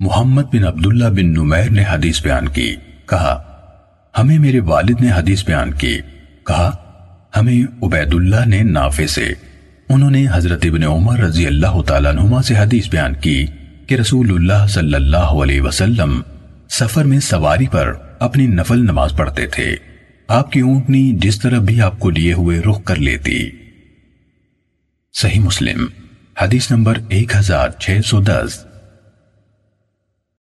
محمد بن عبداللہ بن نمیر نے حدیث بیان کی۔ کہا، ہمیں میرے والد نے حدیث بیان کی۔ کہا، ہمیں عبید اللہ نے نافع سے۔ انہوں نے حضرت ابن عمر رضی اللہ تعالیٰ نما سے حدیث بیان کی کہ رسول اللہ صلی اللہ علیہ وسلم سفر میں سواری پر اپنی نفل نماز پڑھتے تھے۔ آپ کی اونٹنی جس طرح بھی آپ کو لیے ہوئے رخ کر لیتی۔ صحیح مسلم، حدیث نمبر ایک ہزار چھ سو دس۔